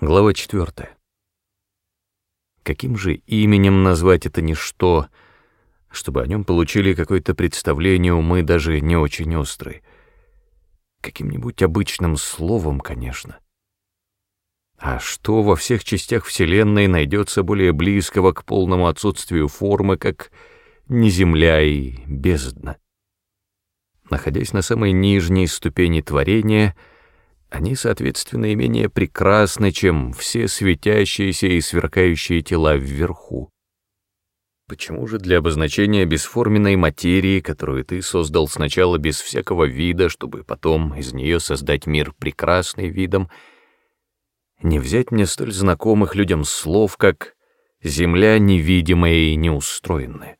Глава 4. Каким же именем назвать это ничто, чтобы о нем получили какое-то представление умы даже не очень острые? Каким-нибудь обычным словом, конечно. А что во всех частях Вселенной найдется более близкого к полному отсутствию формы, как неземля и бездна? Находясь на самой нижней ступени творения — они, соответственно, и менее прекрасны, чем все светящиеся и сверкающие тела вверху. Почему же для обозначения бесформенной материи, которую ты создал сначала без всякого вида, чтобы потом из нее создать мир прекрасный видом, не взять мне столь знакомых людям слов, как «земля невидимая и неустроенная»?